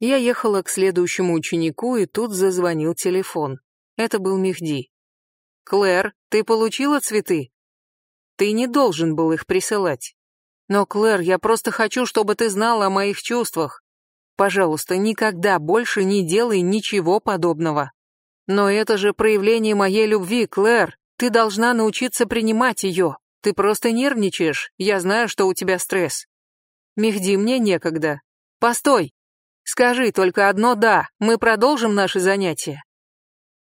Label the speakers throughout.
Speaker 1: Я ехала к следующему ученику, и тут зазвонил телефон. Это был Мехди. «Клэр, ты получила цветы?» «Ты не должен был их присылать. Но, Клэр, я просто хочу, чтобы ты знала о моих чувствах. Пожалуйста, никогда больше не делай ничего подобного. Но это же проявление моей любви, Клэр. Ты должна научиться принимать ее. Ты просто нервничаешь. Я знаю, что у тебя стресс. Мехди, мне некогда. Постой. Скажи только одно «да». Мы продолжим наши занятия.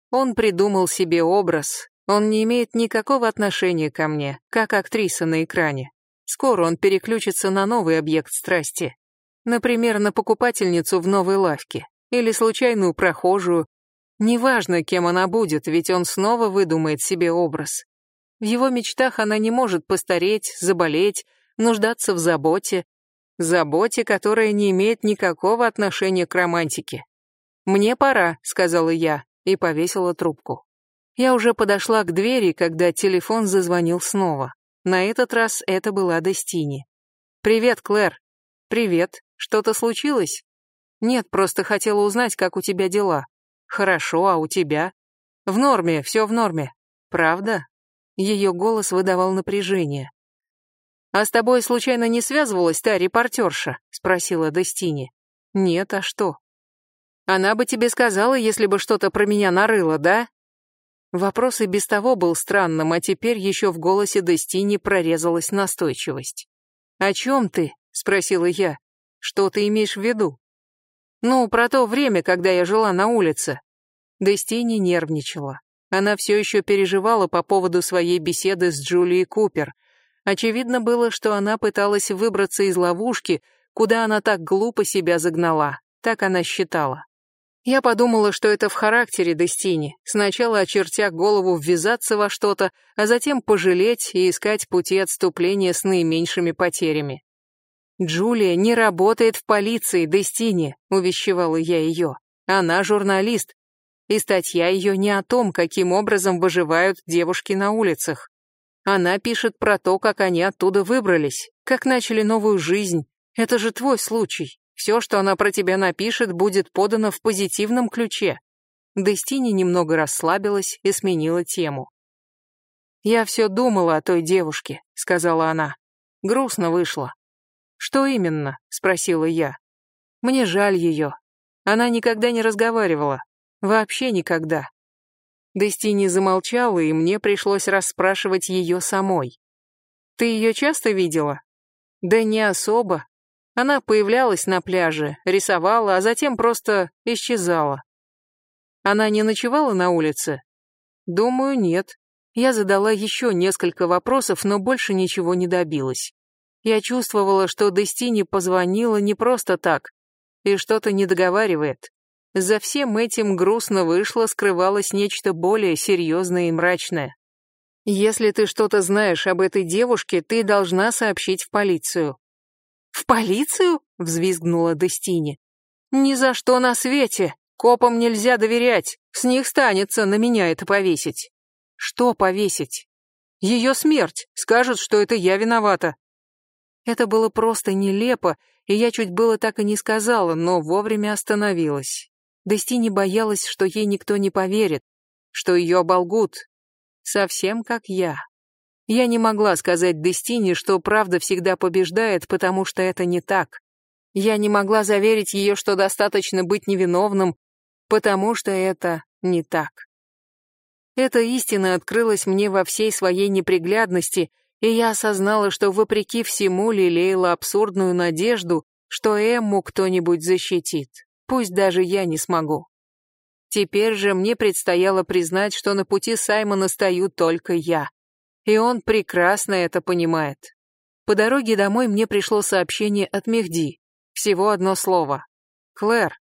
Speaker 1: Он придумал себе образ. Он не имеет никакого отношения ко мне, как актриса на экране. Скоро он переключится на новый объект страсти. Например, на покупательницу в новой лавке. Или случайную прохожую. Неважно, кем она будет, ведь он снова выдумает себе образ. В его мечтах она не может постареть, заболеть, нуждаться в заботе. Заботе, которая не имеет никакого отношения к романтике. «Мне пора», — сказала я и повесила трубку. Я уже подошла к двери, когда телефон зазвонил снова. На этот раз это была Дестини. «Привет, Клэр». «Привет. Что-то случилось?» «Нет, просто хотела узнать, как у тебя дела». «Хорошо, а у тебя?» «В норме, все в норме». «Правда?» Ее голос выдавал напряжение. «А с тобой случайно не связывалась та репортерша?» — спросила Дестини. «Нет, а что?» «Она бы тебе сказала, если бы что-то про меня нарыла, да?» Вопрос и без того был странным, а теперь еще в голосе Дестини прорезалась настойчивость. «О чем ты?» — спросила я. «Что ты имеешь в виду?» «Ну, про то время, когда я жила на улице». Дестини нервничала. Она все еще переживала по поводу своей беседы с Джулией Купер. Очевидно было, что она пыталась выбраться из ловушки, куда она так глупо себя загнала. Так она считала. Я подумала, что это в характере Дестини. Сначала, очертя голову, ввязаться во что-то, а затем пожалеть и искать пути отступления с наименьшими потерями. «Джулия не работает в полиции, Дестини», — увещевала я ее. «Она журналист, и статья ее не о том, каким образом выживают девушки на улицах. Она пишет про то, как они оттуда выбрались, как начали новую жизнь. Это же твой случай. Все, что она про тебя напишет, будет подано в позитивном ключе. Дестини немного расслабилась и сменила тему. «Я все думала о той девушке», — сказала она. «Грустно вышло». «Что именно?» — спросила я. «Мне жаль ее. Она никогда не разговаривала. Вообще никогда». Дестини замолчала, и мне пришлось расспрашивать ее самой. «Ты ее часто видела?» «Да не особо», она появлялась на пляже, рисовала, а затем просто исчезала. Она не ночевала на улице? Думаю, нет. Я задала еще несколько вопросов, но больше ничего не добилась. Я чувствовала, что Дестини позвонила не просто так и что-то не договаривает. За всем этим грустно вышло, скрывалось нечто более серьезное и мрачное. Если ты что-то знаешь об этой девушке, ты должна сообщить в полицию. «В полицию?» — взвизгнула Дестини. «Ни за что на свете! Копам нельзя доверять! С них станется на меня это повесить!» «Что повесить?» «Ее смерть! Скажут, что это я виновата!» Это было просто нелепо, и я чуть было так и не сказала, но вовремя остановилась. Дестини боялась, что ей никто не поверит, что ее оболгут. Совсем как я. Я не могла сказать Дестине, что правда всегда побеждает, потому что это не так. Я не могла заверить ее, что достаточно быть невиновным, потому что это не так. Эта истина открылась мне во всей своей неприглядности, и я осознала, что вопреки всему лелеяла абсурдную надежду, что Эмму кто-нибудь защитит, пусть даже я не смогу. Теперь же мне предстояло признать, что на пути Саймона стою только я. И он прекрасно это понимает. По дороге домой мне пришло сообщение от Мехди. Всего одно слово. Клэр.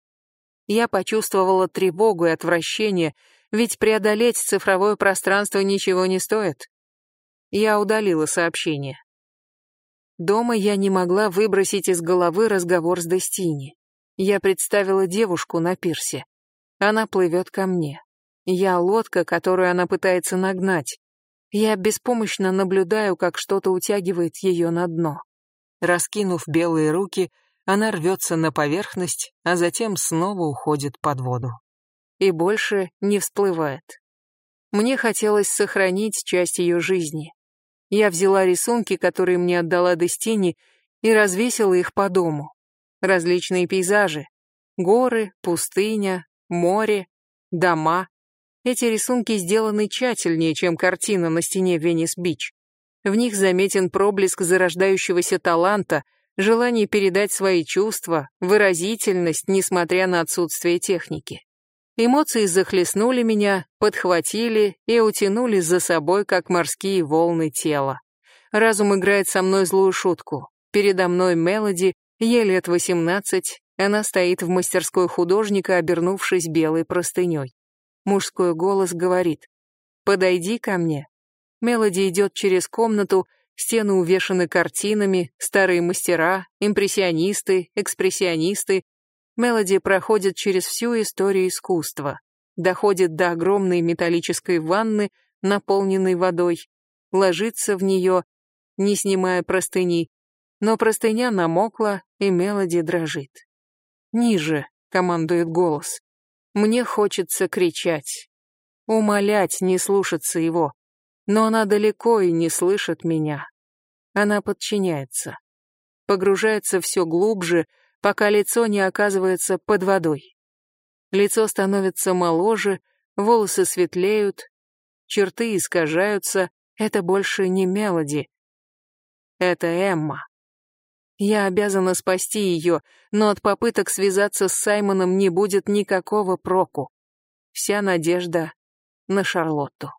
Speaker 1: Я почувствовала тревогу и отвращение, ведь преодолеть цифровое пространство ничего не стоит. Я удалила сообщение. Дома я не могла выбросить из головы разговор с Дестини. Я представила девушку на пирсе. Она плывет ко мне. Я лодка, которую она пытается нагнать. Я беспомощно наблюдаю, как что-то утягивает ее на дно. Раскинув белые руки, она рвется на поверхность, а затем снова уходит под воду. И больше не всплывает. Мне хотелось сохранить часть ее жизни. Я взяла рисунки, которые мне отдала Дестини, и развесила их по дому. Различные пейзажи. Горы, пустыня, море, дома. Эти рисунки сделаны тщательнее, чем картина на стене Венес-Бич. В них заметен проблеск зарождающегося таланта, желание передать свои чувства, выразительность, несмотря на отсутствие техники. Эмоции захлестнули меня, подхватили и утянули за собой, как морские волны тела. Разум играет со мной злую шутку. Передо мной Мелоди, ей лет восемнадцать, она стоит в мастерской художника, обернувшись белой простыней. Мужской голос говорит «Подойди ко мне». Мелоди идет через комнату, стены увешаны картинами, старые мастера, импрессионисты, экспрессионисты, Мелоди проходит через всю историю искусства, доходит до огромной металлической ванны, наполненной водой, ложится в нее, не снимая простыни, но простыня намокла, и Мелоди дрожит. «Ниже», — командует голос. Мне хочется кричать, умолять не слушаться его, но она далеко и не слышит меня. Она подчиняется, погружается все глубже, пока лицо не оказывается под водой. Лицо становится моложе, волосы светлеют, черты искажаются, это больше не Мелоди. Это Эмма. Я обязана спасти ее, но от попыток связаться с Саймоном не будет никакого проку. Вся надежда на Шарлотту.